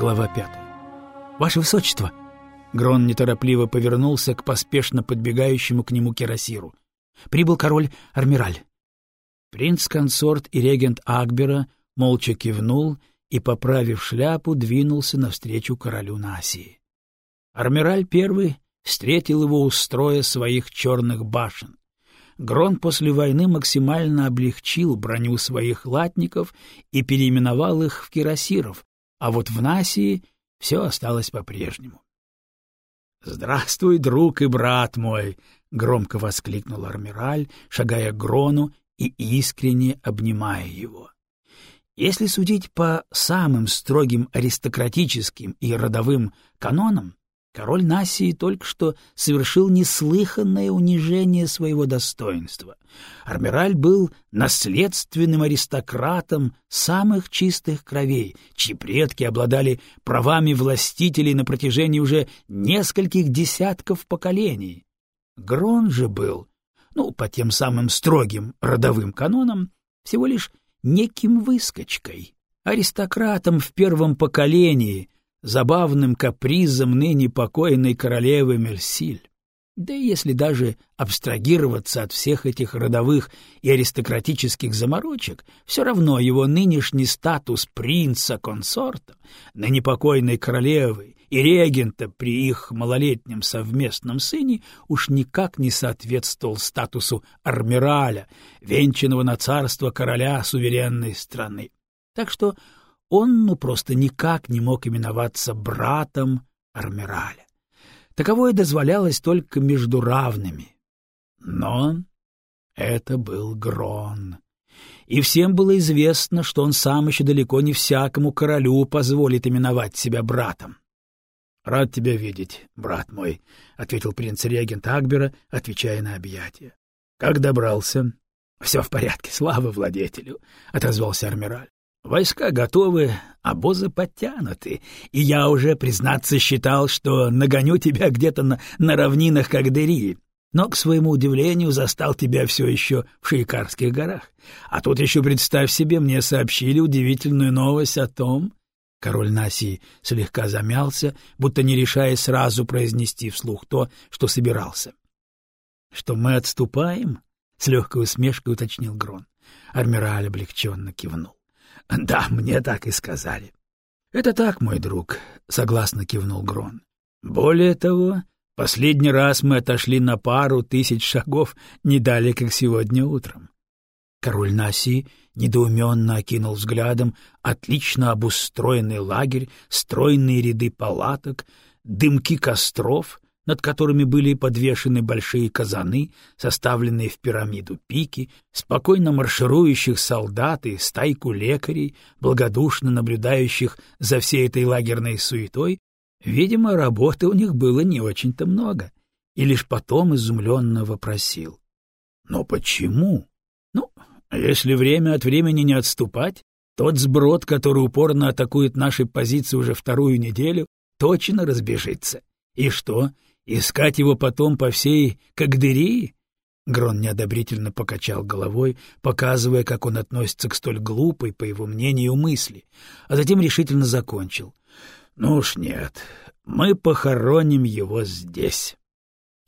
Глава пятая. «Ваше Высочество!» Грон неторопливо повернулся к поспешно подбегающему к нему кирасиру. «Прибыл король Армираль». Принц-консорт и регент Акбера молча кивнул и, поправив шляпу, двинулся навстречу королю Насии. Армираль первый встретил его у строя своих черных башен. Грон после войны максимально облегчил броню своих латников и переименовал их в кирасиров, а вот в Насии все осталось по-прежнему. — Здравствуй, друг и брат мой! — громко воскликнул Армираль, шагая к Грону и искренне обнимая его. Если судить по самым строгим аристократическим и родовым канонам, Король Насии только что совершил неслыханное унижение своего достоинства. Армираль был наследственным аристократом самых чистых кровей, чьи предки обладали правами властителей на протяжении уже нескольких десятков поколений. Грон же был, ну, по тем самым строгим родовым канонам, всего лишь неким выскочкой, аристократом в первом поколении — забавным капризом ныне покойной королевы Мерсиль. Да и если даже абстрагироваться от всех этих родовых и аристократических заморочек, все равно его нынешний статус принца-консорта, ныне покойной королевы и регента при их малолетнем совместном сыне уж никак не соответствовал статусу армираля, венчанного на царство короля суверенной страны. Так что он ну просто никак не мог именоваться братом Армираля. Таковое дозволялось только между равными. Но это был Грон. И всем было известно, что он сам еще далеко не всякому королю позволит именовать себя братом. — Рад тебя видеть, брат мой, — ответил принц-регент Акбера, отвечая на объятия. — Как добрался? — Все в порядке, слава владетелю, — отозвался Армираль. Войска готовы, обозы подтянуты, и я уже, признаться, считал, что нагоню тебя где-то на, на равнинах Кагдери, но, к своему удивлению, застал тебя все еще в Шейкарских горах. А тут еще, представь себе, мне сообщили удивительную новость о том... Король Наси слегка замялся, будто не решая сразу произнести вслух то, что собирался. — Что мы отступаем? — с легкой усмешкой уточнил Грон. Армираль облегченно кивнул. — Да, мне так и сказали. — Это так, мой друг, — согласно кивнул Грон. — Более того, последний раз мы отошли на пару тысяч шагов не далее, как сегодня утром. Король Наси недоуменно окинул взглядом отлично обустроенный лагерь, стройные ряды палаток, дымки костров, над которыми были подвешены большие казаны, составленные в пирамиду пики, спокойно марширующих солдат и стайку лекарей, благодушно наблюдающих за всей этой лагерной суетой, видимо, работы у них было не очень-то много, и лишь потом изумленно вопросил. «Но почему? Ну, если время от времени не отступать, тот сброд, который упорно атакует наши позиции уже вторую неделю, точно разбежится. И что, Искать его потом по всей Кагдырии? Грон неодобрительно покачал головой, показывая, как он относится к столь глупой, по его мнению, мысли, а затем решительно закончил. — Ну уж нет, мы похороним его здесь.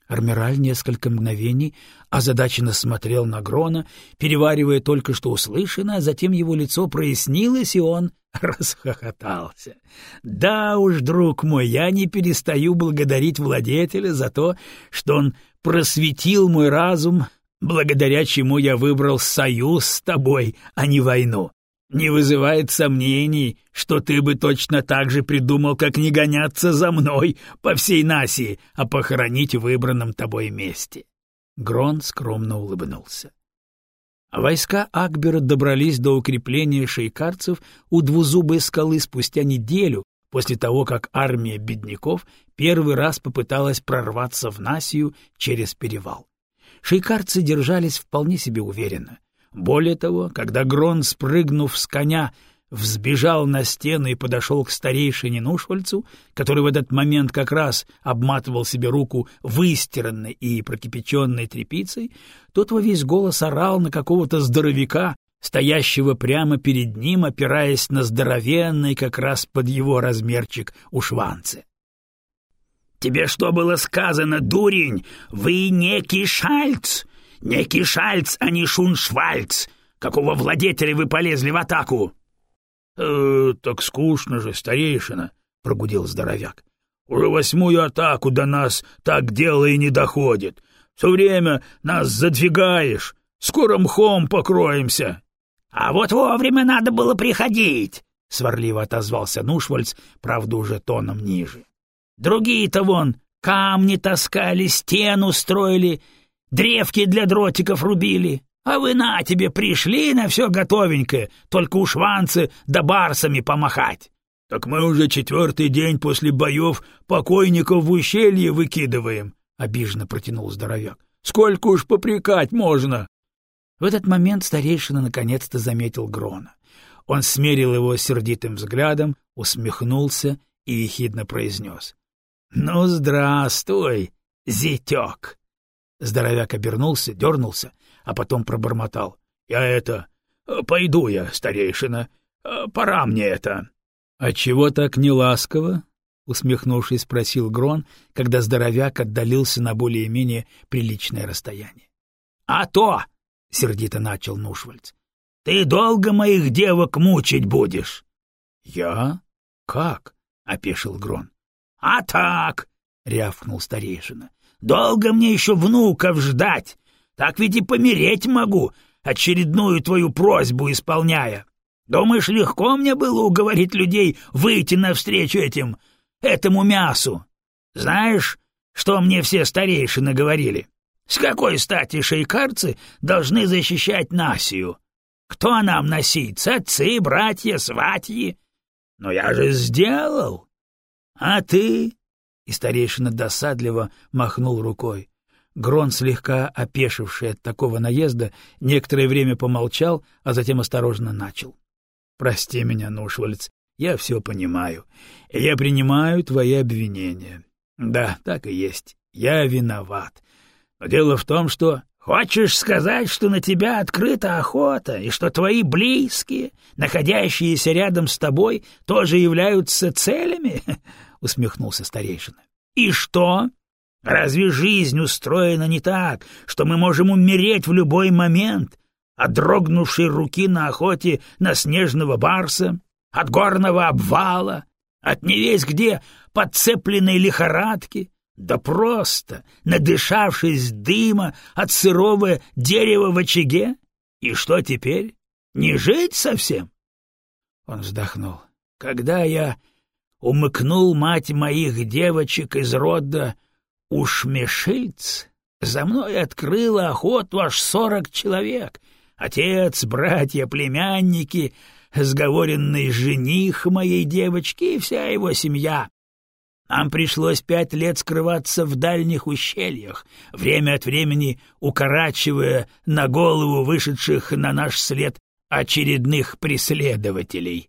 Армираль несколько мгновений озадаченно смотрел на Грона, переваривая только что услышанное, а затем его лицо прояснилось, и он расхохотался. «Да уж, друг мой, я не перестаю благодарить владетеля за то, что он просветил мой разум, благодаря чему я выбрал союз с тобой, а не войну. Не вызывает сомнений, что ты бы точно так же придумал, как не гоняться за мной по всей Насии, а похоронить в выбранном тобой месте. Грон скромно улыбнулся. Войска Акбера добрались до укрепления шейкарцев у двузубой скалы спустя неделю после того, как армия бедняков первый раз попыталась прорваться в Насию через перевал. Шейкарцы держались вполне себе уверенно. Более того, когда Грон, спрыгнув с коня, взбежал на стену и подошел к старейшине Нушвальцу, который в этот момент как раз обматывал себе руку выстиранной и прокипяченной тряпицей, тот во весь голос орал на какого-то здоровяка, стоящего прямо перед ним, опираясь на здоровенный как раз под его размерчик ушванцы. «Тебе что было сказано, дурень? Вы некий Шальц! Некий Шальц, а не Шуншвальц! Какого владетеля вы полезли в атаку?» «Э, «Так скучно же, старейшина!» — прогудел здоровяк. «Уже восьмую атаку до нас так дело и не доходит. Все время нас задвигаешь, скоро мхом покроемся». «А вот вовремя надо было приходить!» — сварливо отозвался Нушвальц, правда, уже тоном ниже. «Другие-то вон камни таскали, стену строили, древки для дротиков рубили. А вы на тебе пришли на все готовенькое, только у шванцы да барсами помахать. Так мы уже четвертый день после боев покойников в ущелье выкидываем, — обиженно протянул здоровяк. Сколько уж попрекать можно? В этот момент старейшина наконец-то заметил Грона. Он смерил его сердитым взглядом, усмехнулся и ехидно произнес. — Ну, здравствуй, зятек! Здоровяк обернулся, дернулся, а потом пробормотал. — Я это... Пойду я, старейшина. Пора мне это. — А чего так неласково? — усмехнувшись, спросил Грон, когда здоровяк отдалился на более-менее приличное расстояние. — А то! — сердито начал Нушвальц. — Ты долго моих девок мучить будешь? — Я? Как? — опешил Грон. — А так! — рявкнул старейшина. — Долго мне еще внуков ждать! Так ведь и помереть могу, очередную твою просьбу исполняя. Думаешь, легко мне было уговорить людей выйти навстречу этим... этому мясу? Знаешь, что мне все старейшины говорили? С какой стати шейкарцы должны защищать Насию? Кто нам носиться? Отцы, братья, сватьи? Но я же сделал. А ты? И старейшина досадливо махнул рукой. Грон, слегка опешивший от такого наезда, некоторое время помолчал, а затем осторожно начал. — Прости меня, Нушвальц, я все понимаю. Я принимаю твои обвинения. Да, так и есть. Я виноват. Но дело в том, что... Хочешь сказать, что на тебя открыта охота, и что твои близкие, находящиеся рядом с тобой, тоже являются целями? — усмехнулся старейшина. — И что? Разве жизнь устроена не так, что мы можем умереть в любой момент от дрогнувшей руки на охоте на снежного барса, от горного обвала, от невесть где подцепленной лихорадки, да просто надышавшись дыма от сырого дерева в очаге? И что теперь? Не жить совсем? Он вздохнул. Когда я умыкнул мать моих девочек из рода Ушмешильц за мной открыла охоту аж сорок человек. Отец, братья, племянники, сговоренный жених моей девочки и вся его семья. Нам пришлось пять лет скрываться в дальних ущельях, время от времени укорачивая на голову вышедших на наш след очередных преследователей.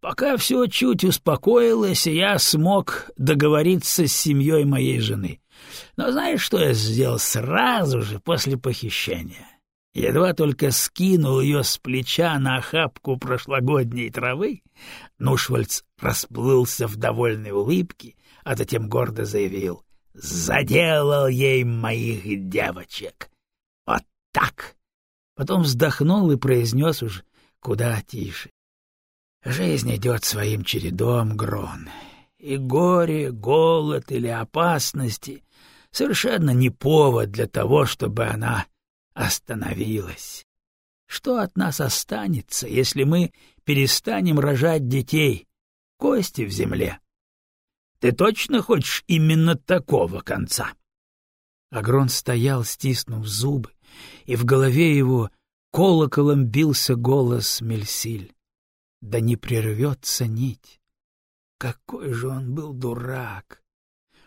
Пока все чуть успокоилось, я смог договориться с семьей моей жены. Но знаешь, что я сделал сразу же после похищения? Едва только скинул ее с плеча на охапку прошлогодней травы, Нушвальц расплылся в довольной улыбке, а затем гордо заявил «Заделал ей моих девочек!» Вот так! Потом вздохнул и произнес уже куда тише. Жизнь идет своим чередом, Грон, и горе, голод или опасности совершенно не повод для того, чтобы она остановилась. Что от нас останется, если мы перестанем рожать детей? Кости в земле. Ты точно хочешь именно такого конца? Агрон стоял, стиснув зубы, и в голове его колоколом бился голос Мельсиль да не прервется нить. Какой же он был дурак!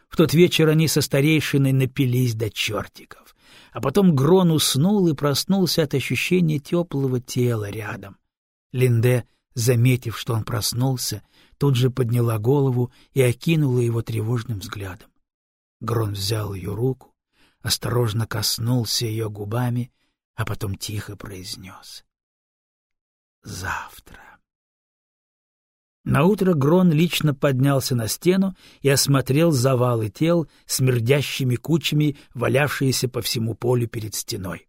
В тот вечер они со старейшиной напились до чертиков, а потом Грон уснул и проснулся от ощущения теплого тела рядом. Линде, заметив, что он проснулся, тут же подняла голову и окинула его тревожным взглядом. Грон взял ее руку, осторожно коснулся ее губами, а потом тихо произнес. завтра. Наутро Грон лично поднялся на стену и осмотрел завалы тел, смердящими кучами, валявшиеся по всему полю перед стеной.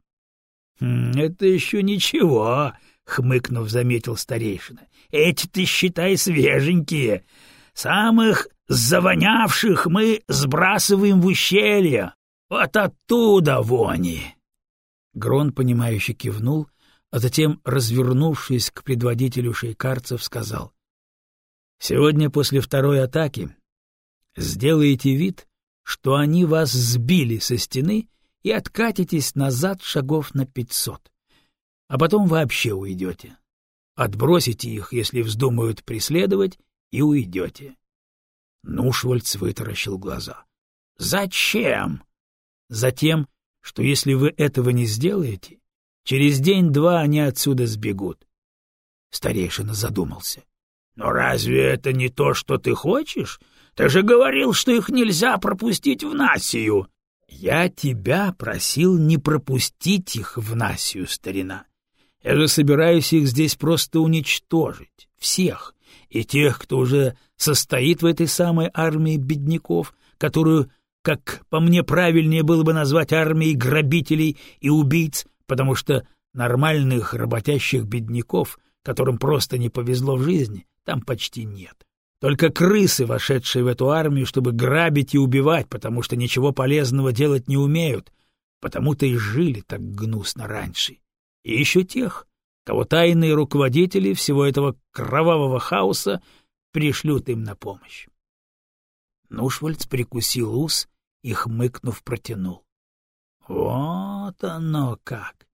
«Хм, — Это еще ничего, — хмыкнув, заметил старейшина. — Эти ты считай свеженькие. Самых завонявших мы сбрасываем в ущелье. Вот оттуда вони. Грон, понимающе кивнул, а затем, развернувшись к предводителю шейкарцев, сказал. — Сегодня после второй атаки сделайте вид, что они вас сбили со стены и откатитесь назад шагов на пятьсот, а потом вообще уйдете. Отбросите их, если вздумают преследовать, и уйдете. Нушвальц вытаращил глаза. — Зачем? — Затем, что если вы этого не сделаете, через день-два они отсюда сбегут. Старейшина задумался. — Но разве это не то, что ты хочешь? Ты же говорил, что их нельзя пропустить в Насию. — Я тебя просил не пропустить их в Насию, старина. Я же собираюсь их здесь просто уничтожить, всех, и тех, кто уже состоит в этой самой армии бедняков, которую, как по мне, правильнее было бы назвать армией грабителей и убийц, потому что нормальных работящих бедняков, которым просто не повезло в жизни, там почти нет. Только крысы, вошедшие в эту армию, чтобы грабить и убивать, потому что ничего полезного делать не умеют, потому-то и жили так гнусно раньше. И еще тех, кого тайные руководители всего этого кровавого хаоса пришлют им на помощь. Нушвальц прикусил ус и, хмыкнув, протянул. — Вот оно как!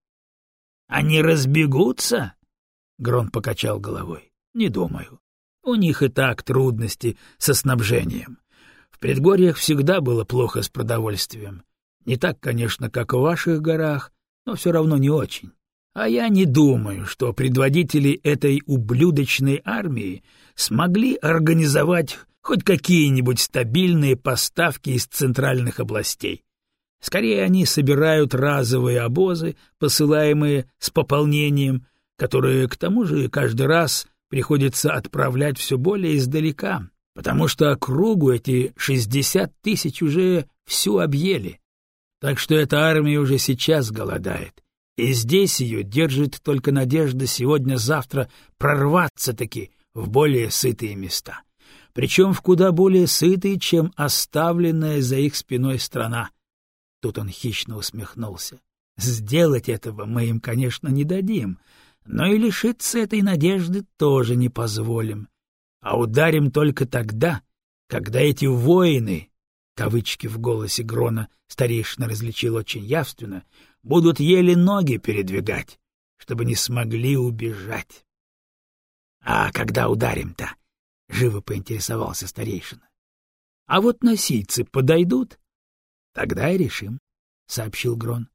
Они разбегутся? — Грон покачал головой. — Не думаю. У них и так трудности со снабжением. В предгорьях всегда было плохо с продовольствием. Не так, конечно, как в ваших горах, но все равно не очень. А я не думаю, что предводители этой ублюдочной армии смогли организовать хоть какие-нибудь стабильные поставки из центральных областей. Скорее, они собирают разовые обозы, посылаемые с пополнением, которые, к тому же, каждый раз приходится отправлять все более издалека, потому что округу эти шестьдесят тысяч уже всю объели. Так что эта армия уже сейчас голодает, и здесь ее держит только надежда сегодня-завтра прорваться-таки в более сытые места. Причем в куда более сытые, чем оставленная за их спиной страна. Тут он хищно усмехнулся. Сделать этого мы им, конечно, не дадим, но и лишиться этой надежды тоже не позволим. А ударим только тогда, когда эти воины, кавычки в голосе Грона старейшина различил очень явственно, будут еле ноги передвигать, чтобы не смогли убежать. — А когда ударим-то? — живо поинтересовался старейшина. — А вот носильцы подойдут? — Тогда и решим, — сообщил Грон.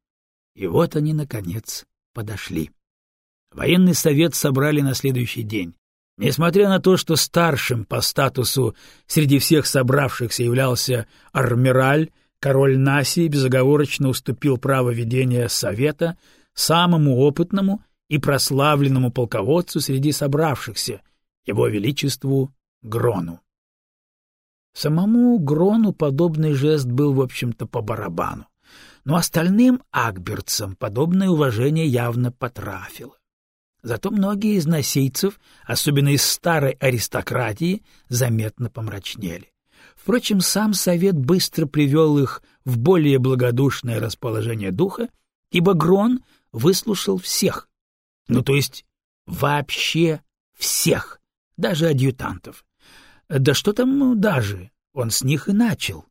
И вот они, наконец, подошли. Военный совет собрали на следующий день. Несмотря на то, что старшим по статусу среди всех собравшихся являлся Армираль, король Наси безоговорочно уступил право ведения совета самому опытному и прославленному полководцу среди собравшихся, его величеству Грону. Самому Грону подобный жест был, в общем-то, по барабану, но остальным акберцам подобное уважение явно потрафило. Зато многие из носийцев, особенно из старой аристократии, заметно помрачнели. Впрочем, сам совет быстро привел их в более благодушное расположение духа, ибо Грон выслушал всех, ну то есть вообще всех, даже адъютантов. Да что там даже, он с них и начал.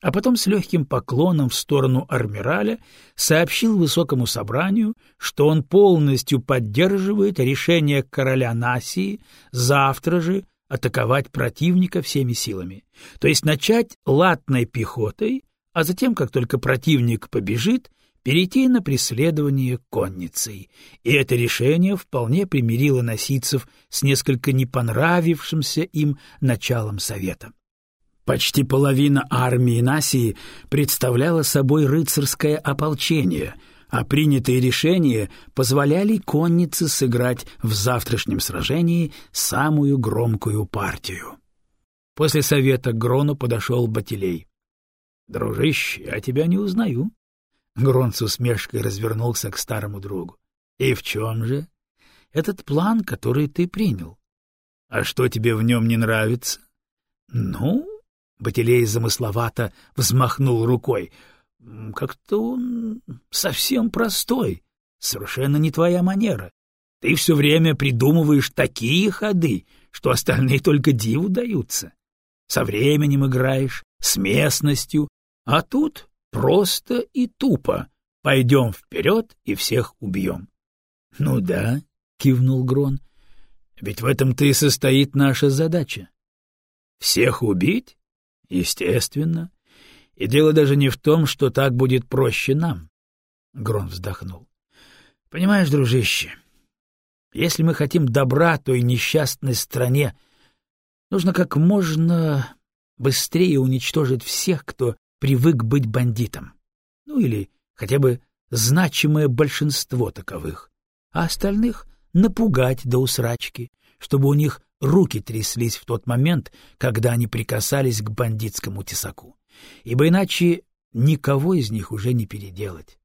А потом с легким поклоном в сторону Армираля сообщил высокому собранию, что он полностью поддерживает решение короля Насии завтра же атаковать противника всеми силами, то есть начать латной пехотой, а затем, как только противник побежит, перейти на преследование конницей. И это решение вполне примирило носийцев с несколько не понравившимся им началом совета. Почти половина армии Насии представляла собой рыцарское ополчение, а принятые решения позволяли коннице сыграть в завтрашнем сражении самую громкую партию. После совета к Грону подошел Батилей. — Дружище, я тебя не узнаю. Грон с усмешкой развернулся к старому другу. — И в чем же? — Этот план, который ты принял. — А что тебе в нем не нравится? — Ну, — Батилей замысловато взмахнул рукой, — как-то он совсем простой, совершенно не твоя манера. Ты все время придумываешь такие ходы, что остальные только диву даются. Со временем играешь, с местностью, а тут просто и тупо. Пойдем вперед и всех убьем. — Ну да, — кивнул Грон, — ведь в этом-то и состоит наша задача. — Всех убить? Естественно. И дело даже не в том, что так будет проще нам. Грон вздохнул. — Понимаешь, дружище, если мы хотим добра той несчастной стране, нужно как можно быстрее уничтожить всех, кто привык быть бандитом. Ну или хотя бы значимое большинство таковых, а остальных напугать до усрачки, чтобы у них руки тряслись в тот момент, когда они прикасались к бандитскому тесаку. Ибо иначе никого из них уже не переделать.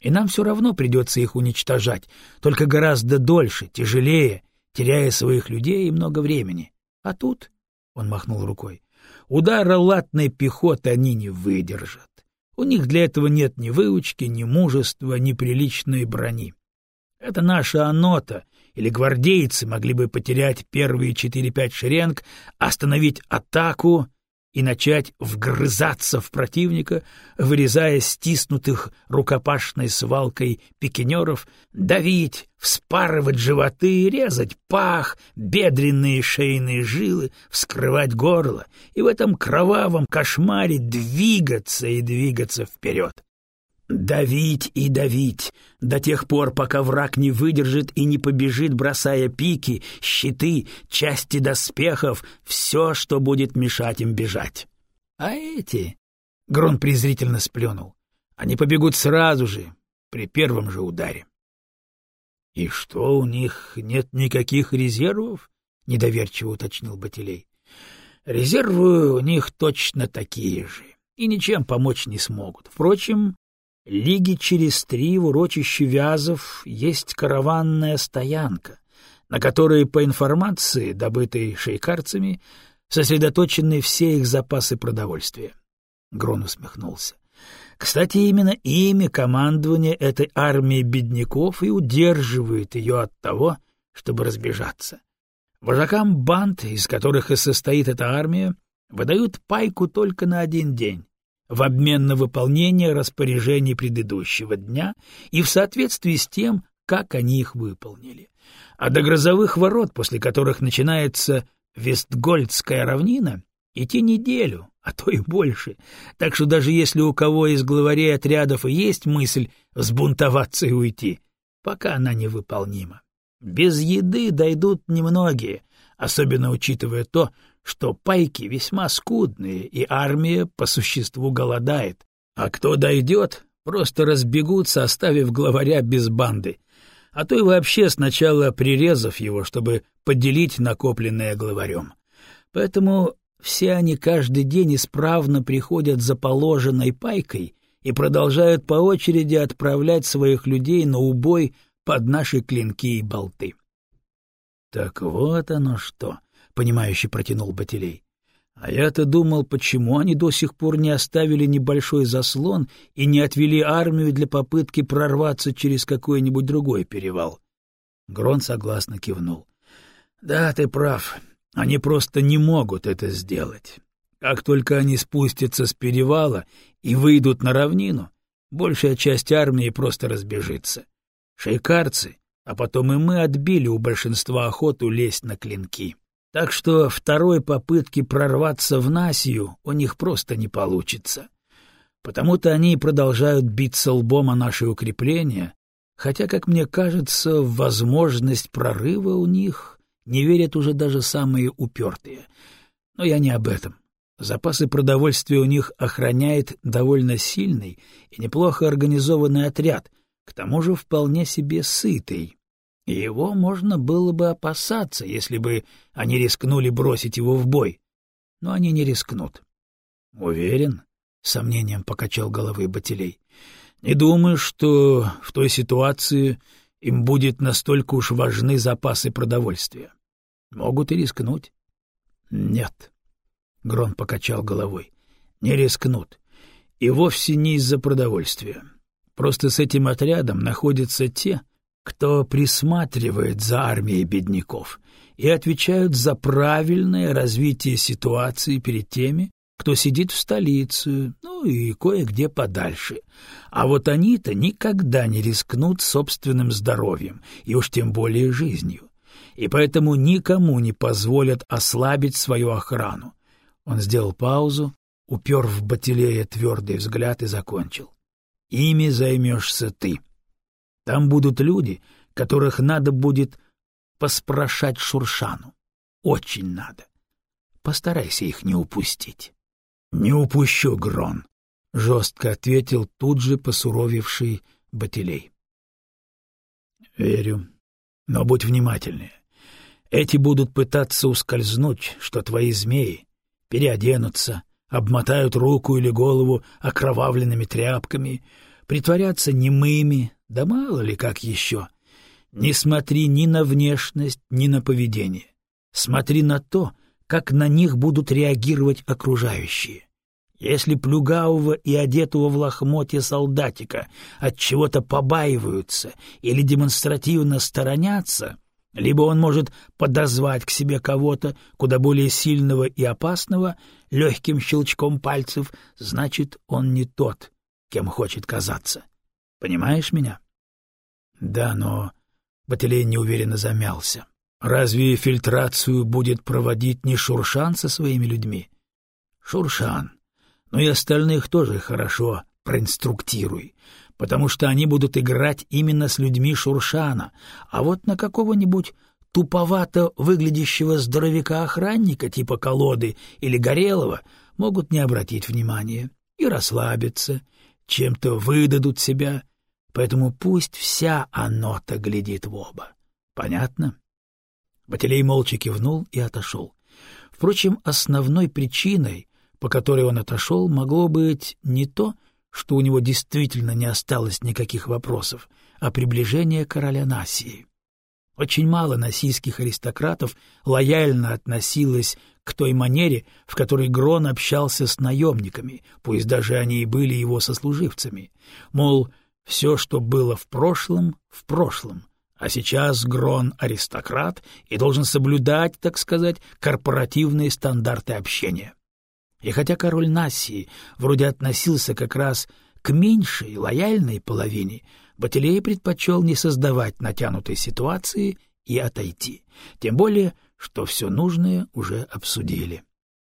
И нам все равно придется их уничтожать, только гораздо дольше, тяжелее, теряя своих людей и много времени. А тут, — он махнул рукой, Удара латной пехоты они не выдержат. У них для этого нет ни выучки, ни мужества, ни приличной брони. Это наша анота или гвардейцы могли бы потерять первые четыре-пять шеренг, остановить атаку и начать вгрызаться в противника, вырезая стиснутых рукопашной свалкой пикинеров, давить, вспарывать животы, резать пах, бедренные шейные жилы, вскрывать горло и в этом кровавом кошмаре двигаться и двигаться вперед. Давить и давить до тех пор, пока враг не выдержит и не побежит, бросая пики, щиты, части доспехов, все, что будет мешать им бежать. А эти... Грон презрительно сплюнул. Они побегут сразу же, при первом же ударе. — И что, у них нет никаких резервов? — недоверчиво уточнил Батилей. — Резервы у них точно такие же, и ничем помочь не смогут. Впрочем, Лиги через три в урочище Вязов есть караванная стоянка, на которой, по информации, добытой шейкарцами, сосредоточены все их запасы продовольствия. Грон усмехнулся. Кстати, именно ими командование этой армии бедняков и удерживает ее от того, чтобы разбежаться. Вожакам банд, из которых и состоит эта армия, выдают пайку только на один день в обмен на выполнение распоряжений предыдущего дня и в соответствии с тем, как они их выполнили. А до грозовых ворот, после которых начинается Вестгольдская равнина, идти неделю, а то и больше. Так что даже если у кого из главарей отрядов и есть мысль взбунтоваться и уйти, пока она невыполнима. Без еды дойдут немногие, особенно учитывая то, что пайки весьма скудные, и армия по существу голодает. А кто дойдет, просто разбегутся, оставив главаря без банды, а то и вообще сначала прирезав его, чтобы поделить накопленное главарем. Поэтому все они каждый день исправно приходят за положенной пайкой и продолжают по очереди отправлять своих людей на убой под наши клинки и болты. Так вот оно что понимающе протянул Батилей. А я-то думал, почему они до сих пор не оставили небольшой заслон и не отвели армию для попытки прорваться через какой-нибудь другой перевал. Грон согласно кивнул. — Да, ты прав. Они просто не могут это сделать. Как только они спустятся с перевала и выйдут на равнину, большая часть армии просто разбежится. Шейкарцы, а потом и мы отбили у большинства охоту лезть на клинки. Так что второй попытки прорваться в Насию у них просто не получится. Потому-то они и продолжают биться лбом о наши укрепления, хотя, как мне кажется, в возможность прорыва у них не верят уже даже самые упертые. Но я не об этом. Запасы продовольствия у них охраняет довольно сильный и неплохо организованный отряд, к тому же вполне себе сытый, его можно было бы опасаться, если бы они рискнули бросить его в бой. Но они не рискнут. — Уверен? — сомнением покачал головой Батилей. — Не думаю, что в той ситуации им будет настолько уж важны запасы продовольствия. Могут и рискнуть. — Нет. Грон покачал головой. — Не рискнут. И вовсе не из-за продовольствия. Просто с этим отрядом находятся те, кто присматривает за армией бедняков и отвечают за правильное развитие ситуации перед теми, кто сидит в столице, ну и кое-где подальше. А вот они-то никогда не рискнут собственным здоровьем, и уж тем более жизнью. И поэтому никому не позволят ослабить свою охрану. Он сделал паузу, упер в Батилея твердый взгляд и закончил. «Ими займешься ты. Там будут люди, которых надо будет поспрашать Шуршану. Очень надо. Постарайся их не упустить». «Не упущу, Грон», — жестко ответил тут же посуровевший Батилей. «Верю. Но будь внимательнее. Эти будут пытаться ускользнуть, что твои змеи переоденутся, обмотают руку или голову окровавленными тряпками, притворятся немыми, да мало ли как еще. Не смотри ни на внешность, ни на поведение. Смотри на то, как на них будут реагировать окружающие. Если плюгавого и одетого в лохмотье солдатика от чего-то побаиваются или демонстративно сторонятся, либо он может подозвать к себе кого-то куда более сильного и опасного легким щелчком пальцев, значит, он не тот, кем хочет казаться. Понимаешь меня? Да, но Батилей неуверенно замялся. Разве фильтрацию будет проводить не Шуршан со своими людьми? Шуршан. Но и остальных тоже хорошо проинструктируй, потому что они будут играть именно с людьми Шуршана, а вот на какого-нибудь туповато выглядящего здоровяка-охранника типа Колоды или Горелого могут не обратить внимания и расслабиться, чем-то выдадут себя, поэтому пусть вся оно-то глядит в оба. Понятно? Батилей молча кивнул и отошел. Впрочем, основной причиной, по которой он отошел, могло быть не то, что у него действительно не осталось никаких вопросов, а приближение короля Насии. Очень мало насийских аристократов лояльно относилось к той манере, в которой Грон общался с наемниками, пусть даже они и были его сослуживцами. Мол, все, что было в прошлом, в прошлом, а сейчас Грон — аристократ и должен соблюдать, так сказать, корпоративные стандарты общения. И хотя король Нассии вроде относился как раз к меньшей, лояльной половине, Батилей предпочел не создавать натянутой ситуации и отойти, тем более, что все нужное уже обсудили.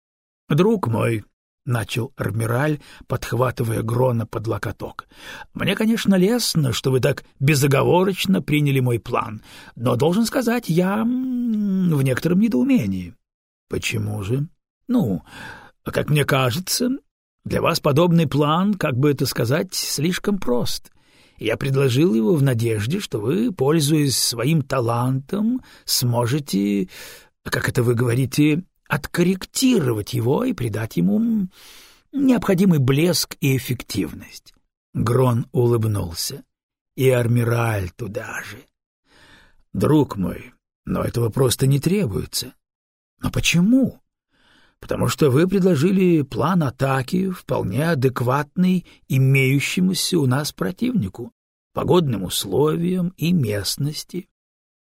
— Друг мой, — начал Армираль, подхватывая Грона под локоток. — Мне, конечно, лестно, что вы так безоговорочно приняли мой план, но, должен сказать, я в некотором недоумении. — Почему же? — Ну, как мне кажется, для вас подобный план, как бы это сказать, слишком прост. Я предложил его в надежде, что вы, пользуясь своим талантом, сможете, как это вы говорите, откорректировать его и придать ему необходимый блеск и эффективность. Грон улыбнулся. И Армираль туда же. Друг мой, но этого просто не требуется. Но почему? Потому что вы предложили план атаки, вполне адекватный имеющемуся у нас противнику, погодным условиям и местности.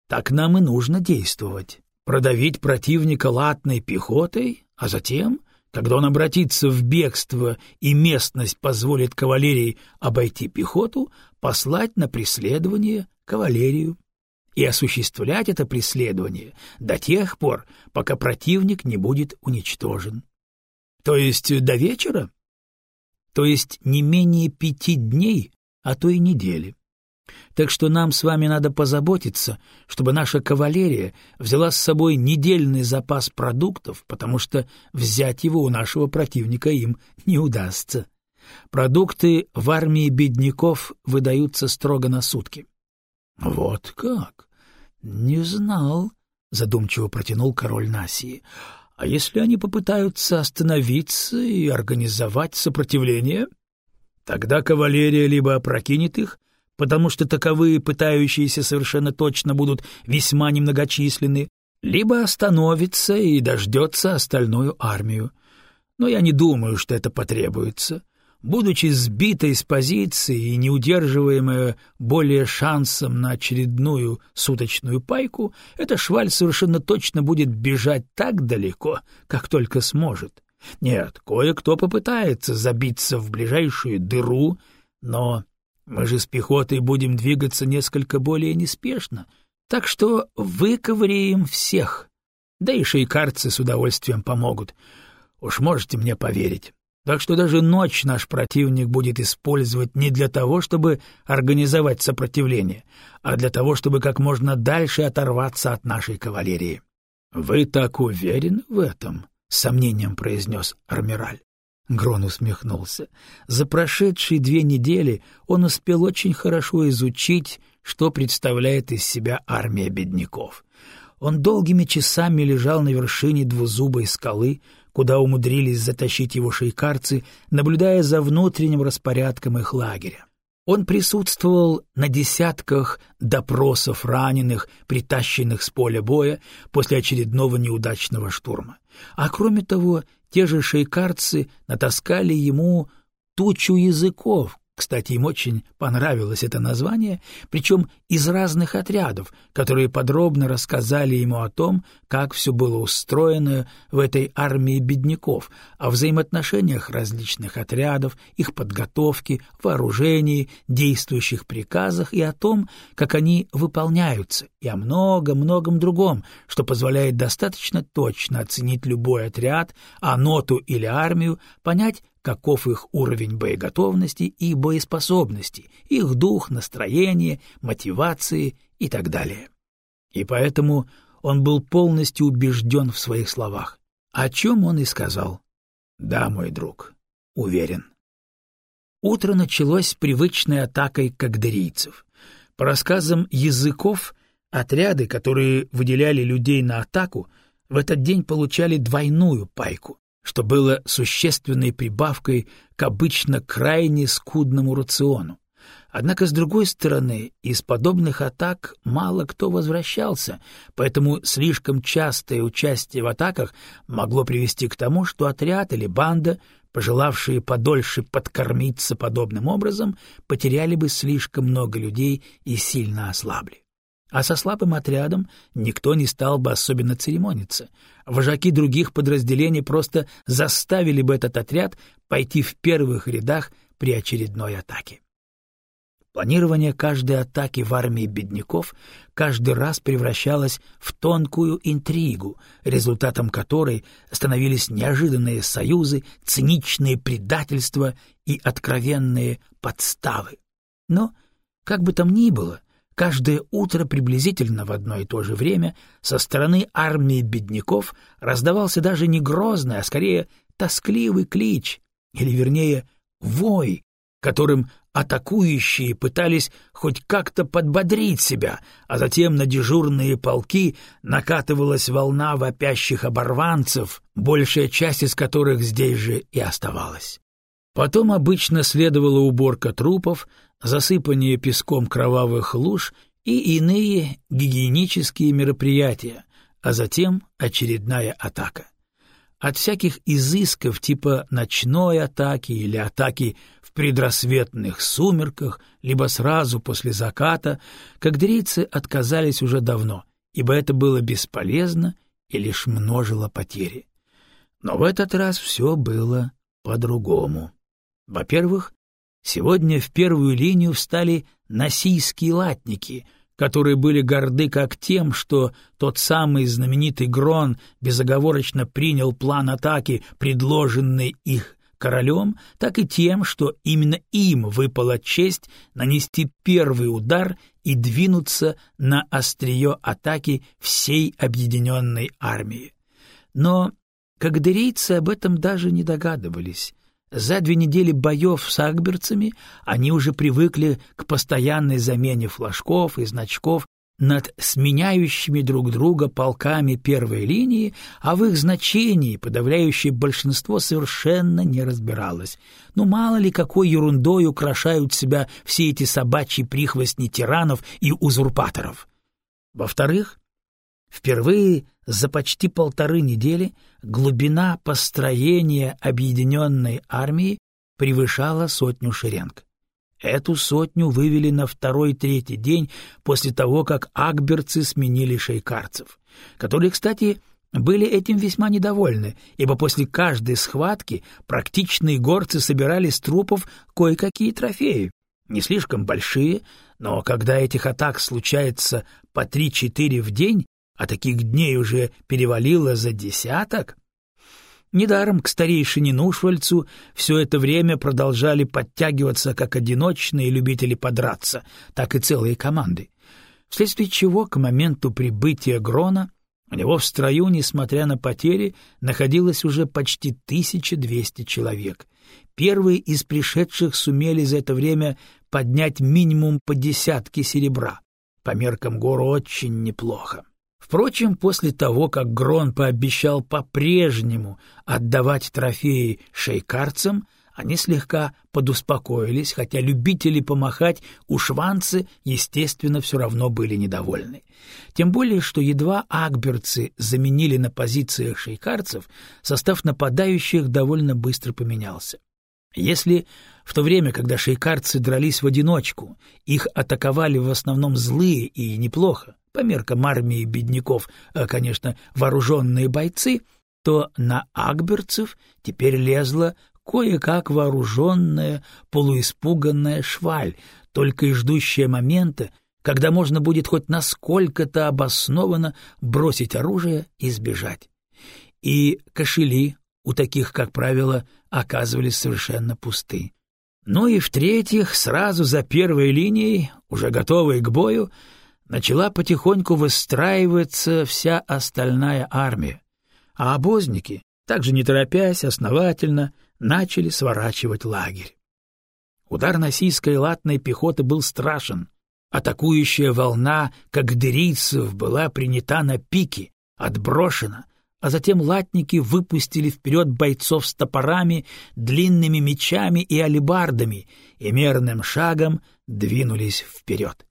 Так нам и нужно действовать продавить противника латной пехотой, а затем, когда он обратится в бегство и местность позволит кавалерии обойти пехоту, послать на преследование кавалерию и осуществлять это преследование до тех пор, пока противник не будет уничтожен. То есть до вечера? То есть не менее пяти дней, а то и недели. Так что нам с вами надо позаботиться, чтобы наша кавалерия взяла с собой недельный запас продуктов, потому что взять его у нашего противника им не удастся. Продукты в армии бедняков выдаются строго на сутки. — Вот как? Не знал, — задумчиво протянул король Насии. — А если они попытаются остановиться и организовать сопротивление? Тогда кавалерия либо опрокинет их, потому что таковые, пытающиеся совершенно точно, будут весьма немногочисленны, либо остановится и дождется остальную армию. Но я не думаю, что это потребуется. Будучи сбитой с позиции и не более шансом на очередную суточную пайку, эта шваль совершенно точно будет бежать так далеко, как только сможет. Нет, кое-кто попытается забиться в ближайшую дыру, но мы же с пехотой будем двигаться несколько более неспешно, так что выковыряем всех. Да и шейкарцы с удовольствием помогут. Уж можете мне поверить. Так что даже ночь наш противник будет использовать не для того, чтобы организовать сопротивление, а для того, чтобы как можно дальше оторваться от нашей кавалерии. — Вы так уверены в этом? — с сомнением произнес Армираль. Грон усмехнулся. За прошедшие две недели он успел очень хорошо изучить что представляет из себя армия бедняков. Он долгими часами лежал на вершине двузубой скалы, куда умудрились затащить его шейкарцы, наблюдая за внутренним распорядком их лагеря. Он присутствовал на десятках допросов раненых, притащенных с поля боя после очередного неудачного штурма. А кроме того, те же шейкарцы натаскали ему тучу языков, кстати, им очень понравилось это название, причем из разных отрядов, которые подробно рассказали ему о том, как все было устроено в этой армии бедняков, о взаимоотношениях различных отрядов, их подготовке, вооружении, действующих приказах и о том, как они выполняются, и о многом-многом другом, что позволяет достаточно точно оценить любой отряд, а ноту или армию, понять, каков их уровень боеготовности и боеспособности, их дух, настроение, мотивации и так далее. И поэтому он был полностью убежден в своих словах, о чем он и сказал. «Да, мой друг, уверен». Утро началось с привычной атакой кагдерийцев. По рассказам языков, отряды, которые выделяли людей на атаку, в этот день получали двойную пайку что было существенной прибавкой к обычно крайне скудному рациону. Однако, с другой стороны, из подобных атак мало кто возвращался, поэтому слишком частое участие в атаках могло привести к тому, что отряд или банда, пожелавшие подольше подкормиться подобным образом, потеряли бы слишком много людей и сильно ослабли. А со слабым отрядом никто не стал бы особенно церемониться. Вожаки других подразделений просто заставили бы этот отряд пойти в первых рядах при очередной атаке. Планирование каждой атаки в армии бедняков каждый раз превращалось в тонкую интригу, результатом которой становились неожиданные союзы, циничные предательства и откровенные подставы. Но, как бы там ни было, Каждое утро приблизительно в одно и то же время со стороны армии бедняков раздавался даже не грозный, а скорее тоскливый клич, или вернее вой, которым атакующие пытались хоть как-то подбодрить себя, а затем на дежурные полки накатывалась волна вопящих оборванцев, большая часть из которых здесь же и оставалась. Потом обычно следовала уборка трупов, засыпание песком кровавых луж и иные гигиенические мероприятия, а затем очередная атака. От всяких изысков типа ночной атаки или атаки в предрассветных сумерках, либо сразу после заката, кагдерийцы отказались уже давно, ибо это было бесполезно и лишь множило потери. Но в этот раз все было по-другому. Во-первых, Сегодня в первую линию встали насийские латники, которые были горды как тем, что тот самый знаменитый Грон безоговорочно принял план атаки, предложенный их королем, так и тем, что именно им выпала честь нанести первый удар и двинуться на острие атаки всей объединенной армии. Но кагдерийцы об этом даже не догадывались. За две недели боев с акберцами они уже привыкли к постоянной замене флажков и значков над сменяющими друг друга полками первой линии, а в их значении подавляющее большинство совершенно не разбиралось. Ну, мало ли какой ерундой украшают себя все эти собачьи прихвостни тиранов и узурпаторов. Во-вторых, впервые за почти полторы недели глубина построения объединенной армии превышала сотню шеренг. Эту сотню вывели на второй-третий день после того, как акберцы сменили шейкарцев, которые, кстати, были этим весьма недовольны, ибо после каждой схватки практичные горцы собирали с трупов кое-какие трофеи, не слишком большие, но когда этих атак случается по три-четыре в день, а таких дней уже перевалило за десяток, Недаром к старейшине Нушвальцу все это время продолжали подтягиваться как одиночные любители подраться, так и целые команды, вследствие чего к моменту прибытия Грона у него в строю, несмотря на потери, находилось уже почти 1200 человек. Первые из пришедших сумели за это время поднять минимум по десятке серебра. По меркам гору очень неплохо. Впрочем, после того, как Грон пообещал по-прежнему отдавать трофеи шейкарцам, они слегка подуспокоились, хотя любители помахать у шванцы, естественно, все равно были недовольны. Тем более, что едва акберцы заменили на позициях шейкарцев, состав нападающих довольно быстро поменялся. Если в то время, когда шейкарцы дрались в одиночку, их атаковали в основном злые и неплохо, по меркам армии бедняков, а, конечно, вооруженные бойцы, то на акберцев теперь лезла кое-как вооруженная, полуиспуганная шваль, только и ждущая момента, когда можно будет хоть насколько-то обоснованно бросить оружие и сбежать. И кошели у таких, как правило, оказывались совершенно пусты. Ну и в-третьих, сразу за первой линией, уже готовые к бою, начала потихоньку выстраиваться вся остальная армия, а обозники, также не торопясь, основательно начали сворачивать лагерь. Удар насийской латной пехоты был страшен. Атакующая волна кагдерийцев была принята на пике, отброшена, а затем латники выпустили вперед бойцов с топорами, длинными мечами и алебардами и мерным шагом двинулись вперед.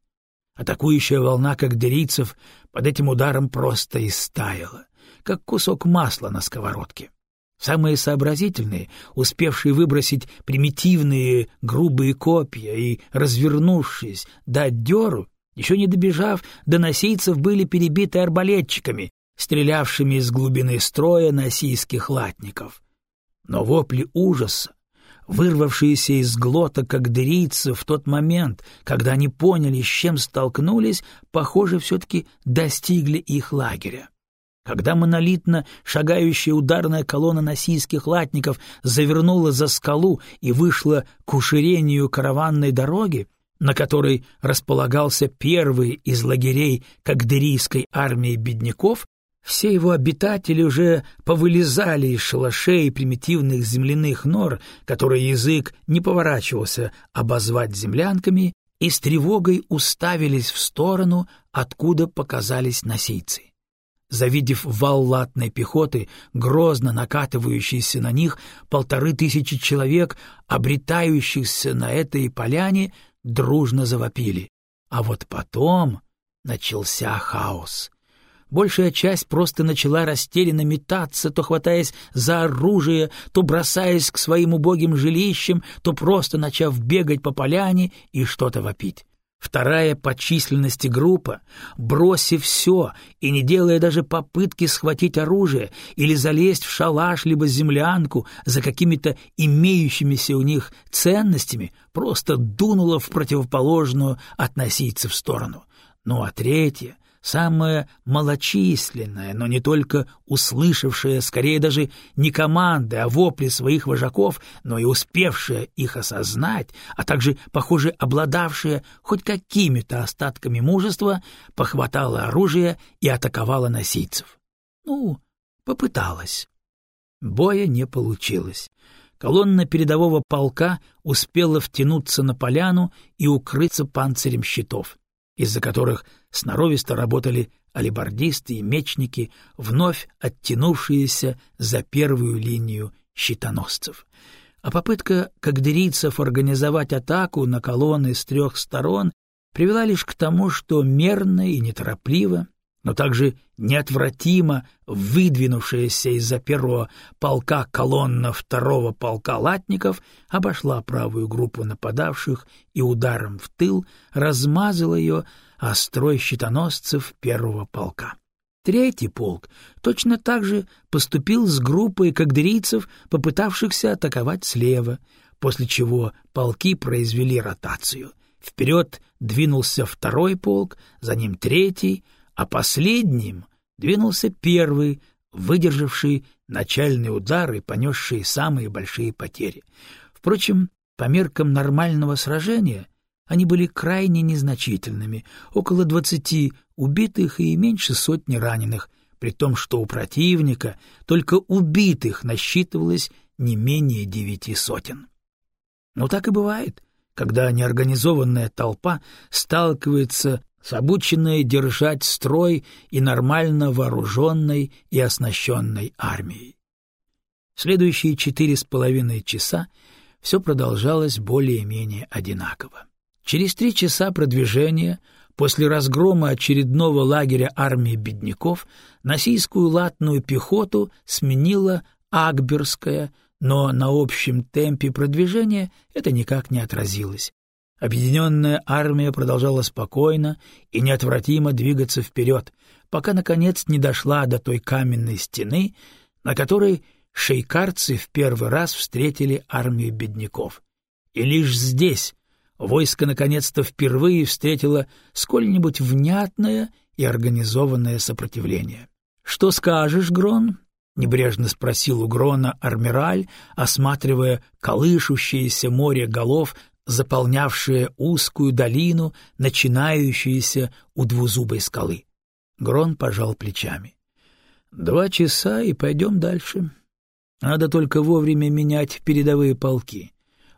Атакующая волна кагдерийцев под этим ударом просто истаяла, как кусок масла на сковородке. Самые сообразительные, успевшие выбросить примитивные грубые копья и, развернувшись, дать дёру, еще не добежав до носийцев, были перебиты арбалетчиками, стрелявшими из глубины строя носийских латников. Но вопли ужаса, вырвавшиеся из глоток агдерийцев в тот момент, когда они поняли, с чем столкнулись, похоже, все-таки достигли их лагеря. Когда монолитно шагающая ударная колонна насийских латников завернула за скалу и вышла к уширению караванной дороги, на которой располагался первый из лагерей кагдерийской армии бедняков, все его обитатели уже повылезали из шалашей примитивных земляных нор, которые язык не поворачивался обозвать землянками, и с тревогой уставились в сторону, откуда показались носийцы. Завидев вал латной пехоты, грозно накатывающийся на них, полторы тысячи человек, обретающихся на этой поляне, дружно завопили. А вот потом начался хаос — Большая часть просто начала растерянно метаться, то хватаясь за оружие, то бросаясь к своим убогим жилищам, то просто начав бегать по поляне и что-то вопить. Вторая по численности группа, бросив все и не делая даже попытки схватить оружие или залезть в шалаш либо землянку за какими-то имеющимися у них ценностями, просто дунула в противоположную относиться в сторону. Ну а третья — самая малочисленная, но не только услышавшая, скорее даже не команды, а вопли своих вожаков, но и успевшая их осознать, а также, похоже, обладавшая хоть какими-то остатками мужества, похватала оружие и атаковала носийцев. Ну, попыталась. Боя не получилось. колонна передового полка успела втянуться на поляну и укрыться панцирем щитов, из-за которых сноровисто работали алибардисты и мечники, вновь оттянувшиеся за первую линию щитоносцев. А попытка кагдерийцев организовать атаку на колонны с трех сторон привела лишь к тому, что мерно и неторопливо но также неотвратимо выдвинувшаяся из-за первого полка колонна второго полка латников обошла правую группу нападавших и ударом в тыл размазала ее о строй щитоносцев первого полка. Третий полк точно так же поступил с группой кагдерийцев, попытавшихся атаковать слева, после чего полки произвели ротацию. Вперед двинулся второй полк, за ним третий — а последним двинулся первый, выдержавший начальный удар и понесший самые большие потери. Впрочем, по меркам нормального сражения они были крайне незначительными, около двадцати убитых и меньше сотни раненых, при том, что у противника только убитых насчитывалось не менее девяти сотен. Но так и бывает, когда неорганизованная толпа сталкивается с обученной держать строй и нормально вооруженной и оснащенной армией. Следующие четыре с половиной часа все продолжалось более-менее одинаково. Через три часа продвижения после разгрома очередного лагеря армии бедняков насийскую латную пехоту сменила Акберская, но на общем темпе продвижения это никак не отразилось. Объединенная армия продолжала спокойно и неотвратимо двигаться вперед, пока, наконец, не дошла до той каменной стены, на которой шейкарцы в первый раз встретили армию бедняков. И лишь здесь войско наконец-то впервые встретило сколь-нибудь внятное и организованное сопротивление. — Что скажешь, Грон? — небрежно спросил у Грона Армираль, осматривая колышущееся море голов заполнявшее узкую долину, начинающуюся у двузубой скалы. Грон пожал плечами. — Два часа и пойдем дальше. Надо только вовремя менять передовые полки.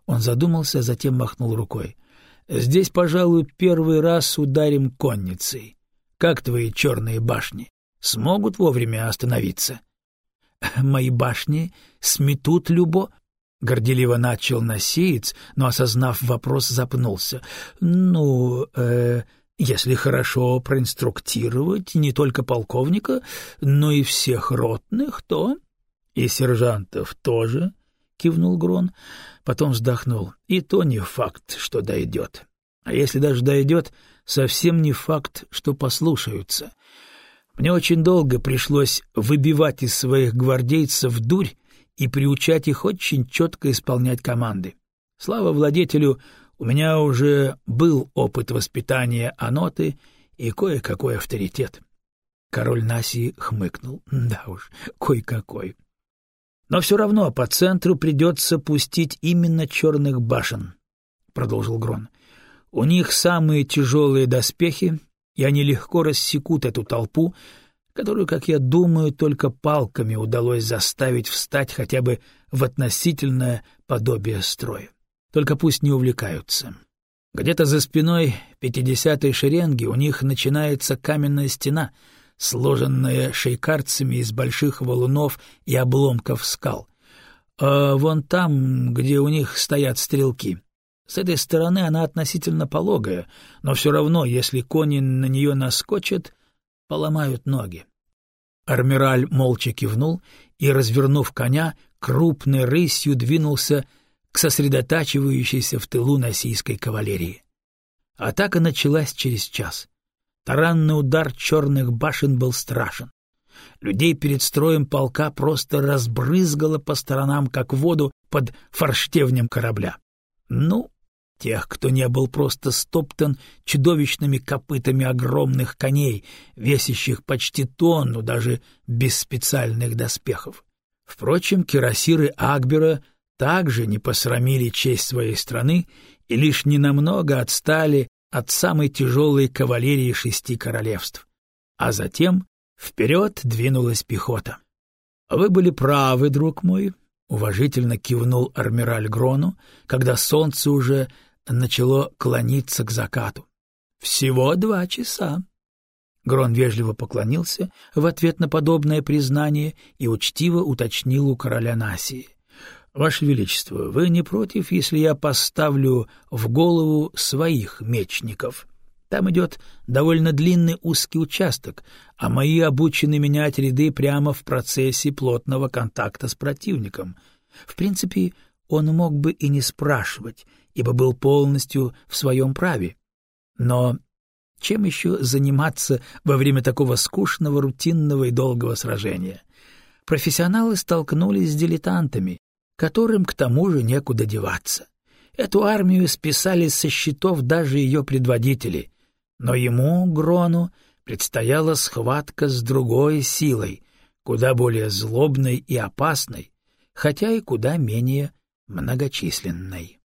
Он задумался, затем махнул рукой. — Здесь, пожалуй, первый раз ударим конницей. Как твои черные башни? Смогут вовремя остановиться? — Мои башни сметут любо... — горделиво начал насеец, но, осознав вопрос, запнулся. — Ну, э, если хорошо проинструктировать не только полковника, но и всех ротных, то... — И сержантов тоже, — кивнул Грон, потом вздохнул. — И то не факт, что дойдет. А если даже дойдет, совсем не факт, что послушаются. Мне очень долго пришлось выбивать из своих гвардейцев дурь, и приучать их очень четко исполнять команды. Слава владетелю, у меня уже был опыт воспитания аноты и кое-какой авторитет. Король Наси хмыкнул. Да уж, кой-какой. Но все равно по центру придется пустить именно черных башен, — продолжил Грон. У них самые тяжелые доспехи, и они легко рассекут эту толпу, которую, как я думаю, только палками удалось заставить встать хотя бы в относительное подобие строя. Только пусть не увлекаются. Где-то за спиной пятидесятой шеренги у них начинается каменная стена, сложенная шейкарцами из больших валунов и обломков скал. А вон там, где у них стоят стрелки. С этой стороны она относительно пологая, но все равно, если кони на нее наскочат, поломают ноги. Армираль молча кивнул и, развернув коня, крупной рысью двинулся к сосредотачивающейся в тылу насийской кавалерии. Атака началась через час. Таранный удар черных башен был страшен. Людей перед строем полка просто разбрызгало по сторонам, как воду под форштевнем корабля. Ну, тех, кто не был просто стоптан чудовищными копытами огромных коней, весящих почти тонну даже без специальных доспехов. Впрочем, кирасиры Акбера также не посрамили честь своей страны и лишь ненамного отстали от самой тяжелой кавалерии шести королевств. А затем вперед двинулась пехота. — Вы были правы, друг мой, — уважительно кивнул Армираль Грону, когда солнце уже начало клониться к закату. Всего два часа. Грон вежливо поклонился в ответ на подобное признание и учтиво уточнил у короля Насии. — Ваше Величество, вы не против, если я поставлю в голову своих мечников? Там идет довольно длинный узкий участок, а мои обучены менять ряды прямо в процессе плотного контакта с противником. В принципе, он мог бы и не спрашивать, ибо был полностью в своем праве. Но чем еще заниматься во время такого скучного, рутинного и долгого сражения? Профессионалы столкнулись с дилетантами, которым к тому же некуда деваться. Эту армию списали со счетов даже ее предводители, но ему, Грону, предстояла схватка с другой силой, куда более злобной и опасной, хотя и куда менее многочисленной.